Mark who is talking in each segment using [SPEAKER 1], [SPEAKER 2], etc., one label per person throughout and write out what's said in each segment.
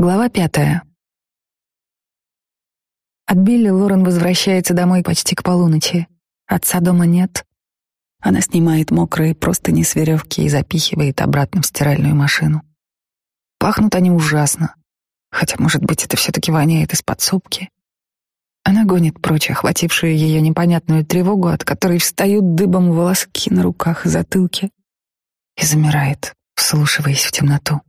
[SPEAKER 1] Глава пятая. От Билли Лорен возвращается домой почти к полуночи. Отца дома нет. Она снимает мокрые простыни с веревки и запихивает обратно в стиральную машину. Пахнут они ужасно. Хотя, может быть, это все-таки воняет из подсобки. Она гонит прочь охватившую ее непонятную тревогу, от которой встают дыбом волоски на руках и затылке, и замирает, вслушиваясь в темноту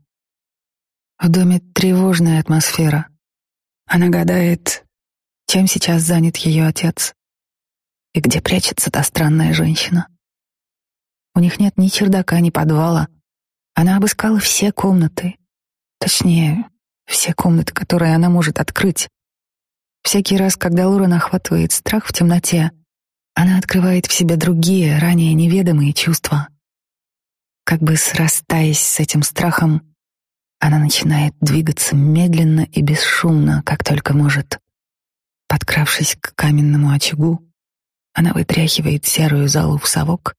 [SPEAKER 1] в доме тревожная атмосфера. Она гадает, чем сейчас занят ее отец и где прячется та странная женщина. У них нет ни чердака, ни подвала. Она обыскала все комнаты. Точнее, все комнаты, которые она может открыть. Всякий раз, когда Лора нахватывает страх в темноте, она открывает в себе другие, ранее неведомые чувства. Как бы срастаясь с этим страхом, она начинает двигаться медленно и бесшумно, как только может. Подкравшись к каменному очагу, она вытряхивает серую залу в совок,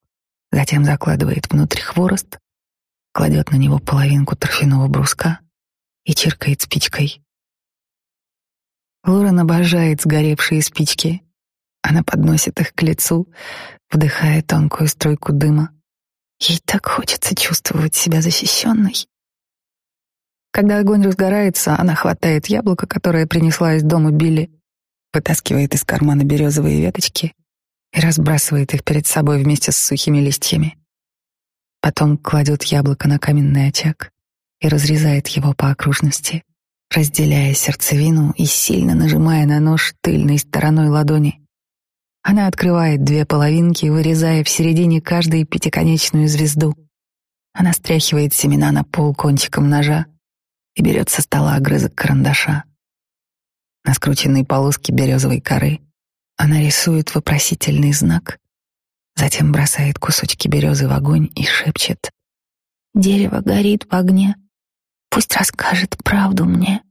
[SPEAKER 1] затем закладывает внутрь хворост, кладет на него половинку торфяного бруска и чиркает спичкой. Лорен обожает сгоревшие спички. Она подносит их к лицу, вдыхая тонкую струйку дыма. Ей так хочется чувствовать себя защищенной. Когда огонь разгорается, она хватает яблоко, которое принесла из дома Билли, вытаскивает из кармана березовые веточки и разбрасывает их перед собой вместе с сухими листьями. Потом кладет яблоко на каменный очаг и разрезает его по окружности, разделяя сердцевину и сильно нажимая на нож тыльной стороной ладони. Она открывает две половинки, вырезая в середине каждой пятиконечную звезду. Она стряхивает семена на пол кончиком ножа, и берет со стола огрызок карандаша. На скрученной полоске березовой коры она рисует вопросительный знак, затем бросает кусочки березы в огонь и шепчет. «Дерево горит в огне. Пусть расскажет правду мне».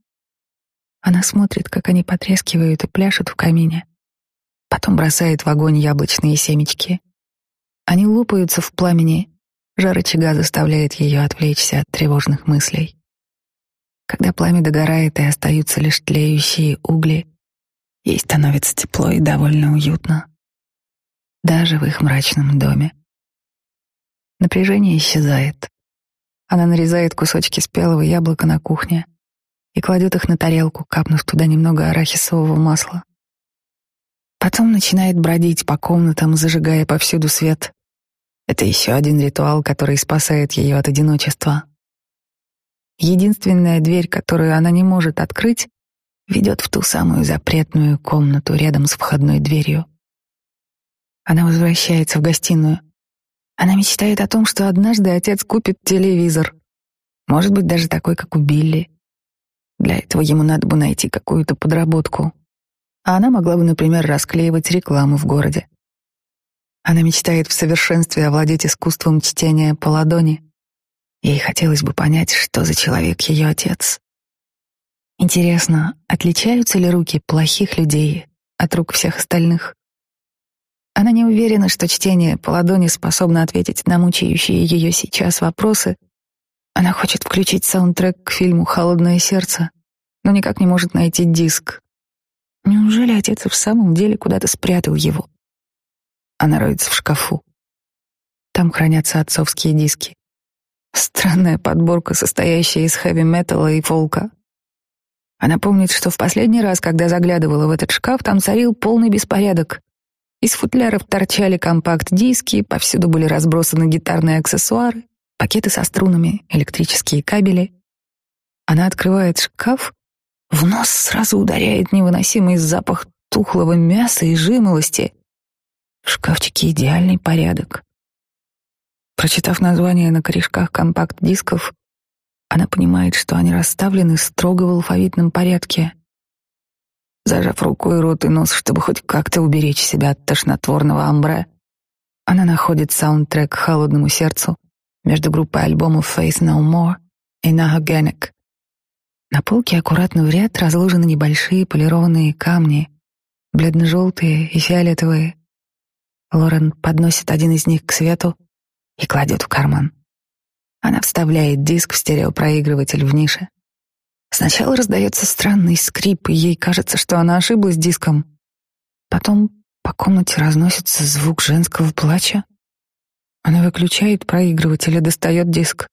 [SPEAKER 1] Она смотрит, как они потрескивают и пляшут в камине. Потом бросает в огонь яблочные семечки. Они лупаются в пламени. Жар очага заставляет ее отвлечься от тревожных мыслей. Когда пламя догорает и остаются лишь тлеющие угли, ей становится тепло и довольно уютно. Даже в их мрачном доме. Напряжение исчезает. Она нарезает кусочки спелого яблока на кухне и кладет их на тарелку, капнув туда немного арахисового масла. Потом начинает бродить по комнатам, зажигая повсюду свет. Это еще один ритуал, который спасает ее от одиночества. Единственная дверь, которую она не может открыть, ведет в ту самую запретную комнату рядом с входной дверью. Она возвращается в гостиную. Она мечтает о том, что однажды отец купит телевизор. Может быть, даже такой, как у Билли. Для этого ему надо бы найти какую-то подработку. А она могла бы, например, расклеивать рекламу в городе. Она мечтает в совершенстве овладеть искусством чтения по ладони — Ей хотелось бы понять, что за человек ее отец. Интересно, отличаются ли руки плохих людей от рук всех остальных? Она не уверена, что чтение по ладони способно ответить на мучающие ее сейчас вопросы. Она хочет включить саундтрек к фильму «Холодное сердце», но никак не может найти диск. Неужели отец в самом деле куда-то спрятал его? Она роется в шкафу. Там хранятся отцовские диски. Странная подборка, состоящая из хэви-металла и фолка. Она помнит, что в последний раз, когда заглядывала в этот шкаф, там царил полный беспорядок. Из футляров торчали компакт-диски, повсюду были разбросаны гитарные аксессуары, пакеты со струнами, электрические кабели. Она открывает шкаф, в нос сразу ударяет невыносимый запах тухлого мяса и жимолости. В шкафчике идеальный порядок. Прочитав название на корешках компакт-дисков, она понимает, что они расставлены строго в алфавитном порядке. Зажав рукой рот и нос, чтобы хоть как-то уберечь себя от тошнотворного амбре, она находит саундтрек «Холодному сердцу» между группой альбомов «Face No More» и «Nahogenic». На полке аккуратно в ряд разложены небольшие полированные камни, бледно-желтые и фиолетовые. Лорен подносит один из них к свету — и кладет в карман. Она вставляет диск в стереопроигрыватель в нише. Сначала раздается странный скрип, и ей кажется, что она ошиблась диском. Потом по комнате разносится звук женского плача. Она выключает проигрыватель и достает диск.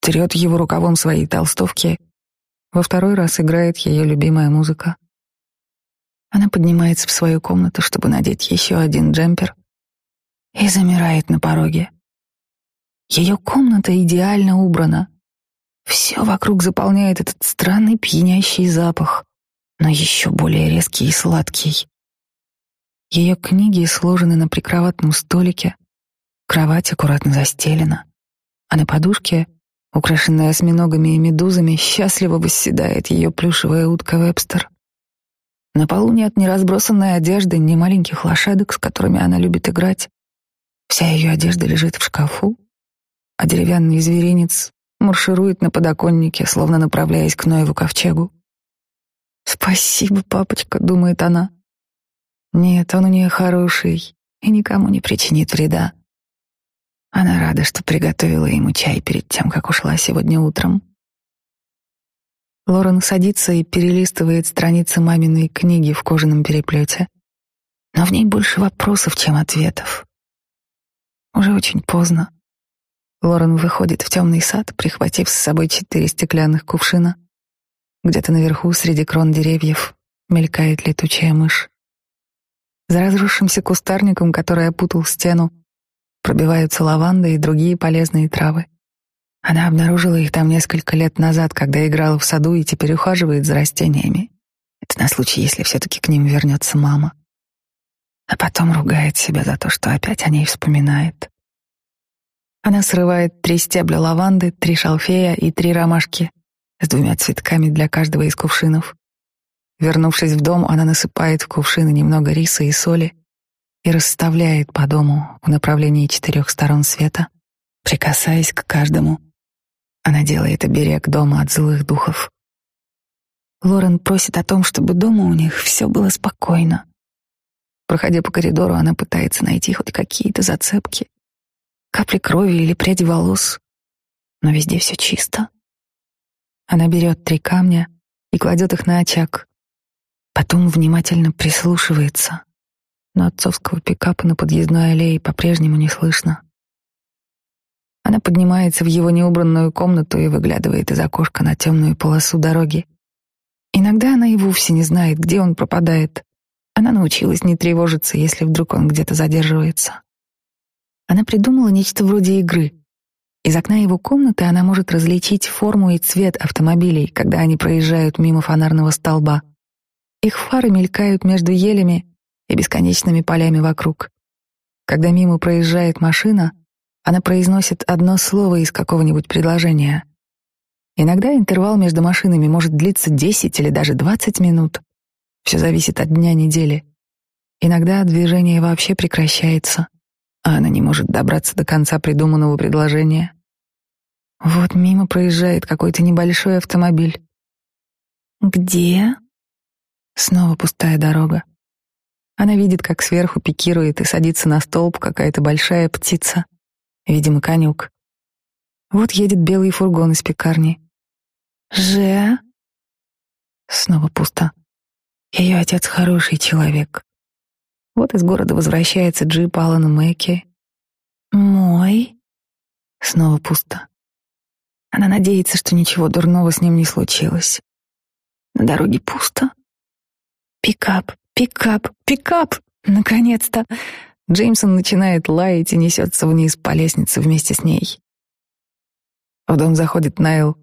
[SPEAKER 1] Трет его рукавом своей толстовки. Во второй раз играет ее любимая музыка. Она поднимается в свою комнату, чтобы надеть еще один джемпер, и замирает на пороге. Ее комната идеально убрана. Все вокруг заполняет этот странный пьянящий запах, но еще более резкий и сладкий. Ее книги сложены на прикроватном столике, кровать аккуратно застелена, а на подушке, украшенная осьминогами и медузами, счастливо восседает ее плюшевая утка Вебстер. На полу нет ни разбросанной одежды, ни маленьких лошадок, с которыми она любит играть. Вся ее одежда лежит в шкафу, а деревянный зверинец марширует на подоконнике, словно направляясь к Ноеву ковчегу. «Спасибо, папочка», — думает она. «Нет, он у нее хороший и никому не причинит вреда». Она рада, что приготовила ему чай перед тем, как ушла сегодня утром. Лорен садится и перелистывает страницы маминой книги в кожаном переплете, но в ней больше вопросов, чем ответов. Уже очень поздно. Лорен выходит в темный сад, прихватив с собой четыре стеклянных кувшина. Где-то наверху, среди крон деревьев, мелькает летучая мышь. За разрушившимся кустарником, который опутал стену, пробиваются лаванда и другие полезные травы. Она обнаружила их там несколько лет назад, когда играла в саду и теперь ухаживает за растениями. Это на случай, если все-таки к ним вернется мама. А потом ругает себя за то, что опять о ней вспоминает. Она срывает три стебля лаванды, три шалфея и три ромашки с двумя цветками для каждого из кувшинов. Вернувшись в дом, она насыпает в кувшины немного риса и соли и расставляет по дому в направлении четырех сторон света, прикасаясь к каждому. Она делает оберег дома от злых духов. Лорен просит о том, чтобы дома у них все было спокойно. Проходя по коридору, она пытается найти хоть какие-то зацепки — капли крови или пряди волос, но везде все чисто. Она берет три камня и кладет их на очаг. Потом внимательно прислушивается, но отцовского пикапа на подъездной аллее по-прежнему не слышно. Она поднимается в его неубранную комнату и выглядывает из окошка на темную полосу дороги. Иногда она и вовсе не знает, где он пропадает. Она научилась не тревожиться, если вдруг он где-то задерживается. Она придумала нечто вроде игры. Из окна его комнаты она может различить форму и цвет автомобилей, когда они проезжают мимо фонарного столба. Их фары мелькают между елями и бесконечными полями вокруг. Когда мимо проезжает машина, она произносит одно слово из какого-нибудь предложения. Иногда интервал между машинами может длиться 10 или даже 20 минут. Все зависит от дня недели. Иногда движение вообще прекращается. А она не может добраться до конца придуманного предложения. Вот мимо проезжает какой-то небольшой автомобиль. «Где?» Снова пустая дорога. Она видит, как сверху пикирует и садится на столб какая-то большая птица, видимо, конюк. Вот едет белый фургон из пекарни. «Же?» Снова пусто. Ее отец хороший человек. Вот из города возвращается джип Алана Мэки. «Мой?» Снова пусто. Она надеется, что ничего дурного с ним не случилось. На дороге пусто. Пикап, пикап, пикап! Наконец-то! Джеймсон начинает лаять и несется вниз по лестнице вместе с ней. В дом заходит Найл.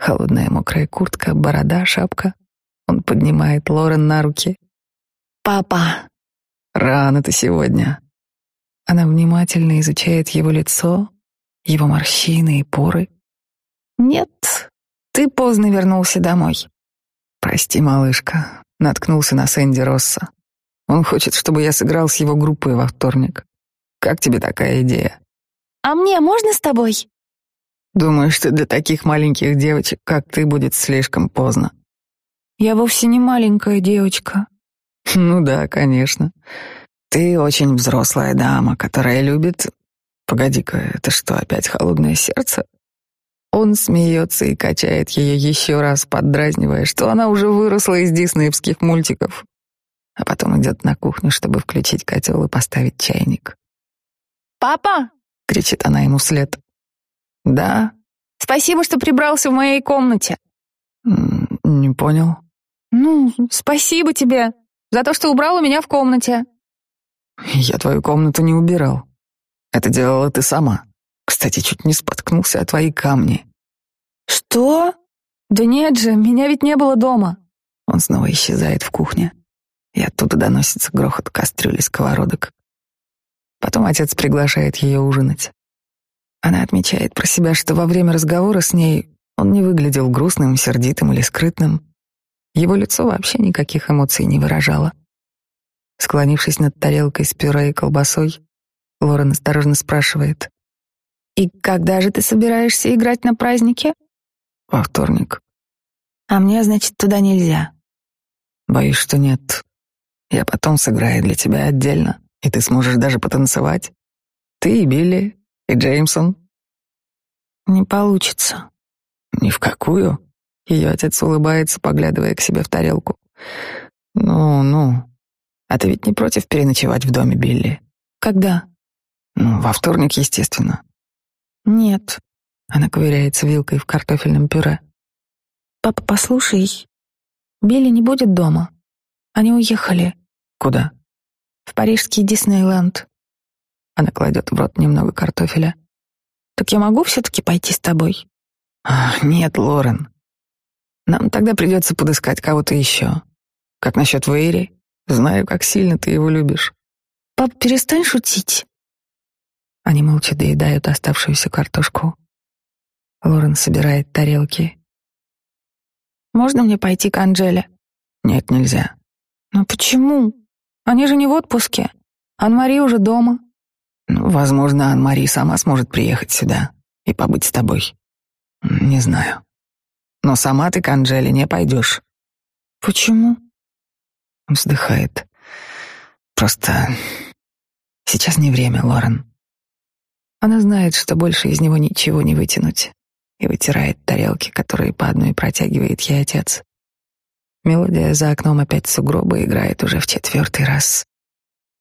[SPEAKER 1] Холодная мокрая куртка, борода, шапка. Он поднимает Лорен на руки. «Папа!» Рано ты сегодня. Она внимательно изучает его лицо, его морщины и поры. Нет, ты поздно вернулся домой. Прости, малышка, наткнулся на Сэнди Росса. Он хочет, чтобы я сыграл с его группой во вторник. Как тебе такая идея?
[SPEAKER 2] А мне можно с тобой?
[SPEAKER 1] Думаю, что для таких маленьких девочек, как ты, будет слишком поздно. Я вовсе не маленькая девочка, ну да, конечно. Ты очень взрослая дама, которая любит... Погоди-ка, это что, опять холодное сердце? Он смеется и качает ее еще раз, поддразнивая, что она уже выросла из диснеевских мультиков. А потом идет на кухню, чтобы включить котел и поставить чайник.
[SPEAKER 2] «Папа!»
[SPEAKER 1] — кричит она ему вслед. «Да?»
[SPEAKER 2] «Спасибо, что прибрался в моей комнате».
[SPEAKER 1] «Не понял».
[SPEAKER 2] «Ну, спасибо тебе», за то, что убрал у меня в комнате».
[SPEAKER 1] «Я твою комнату не убирал. Это делала ты сама. Кстати, чуть не споткнулся о твои камни».
[SPEAKER 2] «Что? Да нет же, меня ведь не было дома».
[SPEAKER 1] Он снова исчезает в кухне, и оттуда доносится грохот кастрюли сковородок. Потом отец приглашает ее ужинать. Она отмечает про себя, что во время разговора с ней он не выглядел грустным, сердитым или скрытным. Его лицо вообще никаких эмоций не выражало. Склонившись над тарелкой с пюре и колбасой, Лорен осторожно спрашивает.
[SPEAKER 2] «И когда же ты собираешься играть на празднике?»
[SPEAKER 1] «Во вторник».
[SPEAKER 2] «А мне, значит, туда нельзя?»
[SPEAKER 1] «Боюсь, что нет. Я потом сыграю для тебя отдельно, и ты сможешь даже потанцевать. Ты и Билли, и Джеймсон».
[SPEAKER 2] «Не получится».
[SPEAKER 1] «Ни в какую?» Ее отец улыбается, поглядывая к себе в тарелку. «Ну, ну, а ты ведь не против переночевать в доме Билли?»
[SPEAKER 2] «Когда?»
[SPEAKER 1] «Ну, во вторник, естественно».
[SPEAKER 2] «Нет», —
[SPEAKER 1] она ковыряется вилкой в картофельном пюре.
[SPEAKER 2] «Папа, послушай, Билли не будет дома. Они уехали».
[SPEAKER 1] «Куда?»
[SPEAKER 2] «В парижский Диснейленд».
[SPEAKER 1] Она кладет в рот немного картофеля.
[SPEAKER 2] «Так я могу все-таки пойти с тобой?»
[SPEAKER 1] «Нет, Лорен», нам тогда придется подыскать кого-то еще. Как насчет Вейри? Знаю, как сильно ты его любишь.
[SPEAKER 2] Пап, перестань шутить.
[SPEAKER 1] Они молча доедают оставшуюся картошку. Лорен собирает тарелки.
[SPEAKER 2] Можно мне пойти к Анжеле?
[SPEAKER 1] Нет, нельзя.
[SPEAKER 2] Но почему? Они же не в отпуске. Ан-Мари уже дома.
[SPEAKER 1] Ну, возможно, Ан-Мари сама сможет приехать сюда и побыть с тобой. Не знаю но сама ты к Анжеле не пойдешь».
[SPEAKER 2] «Почему?»
[SPEAKER 1] — вздыхает. «Просто сейчас не время, Лорен». Она знает, что больше из него ничего не вытянуть, и вытирает тарелки, которые по одной протягивает ей отец. Мелодия за окном опять сугробы играет уже в четвертый раз.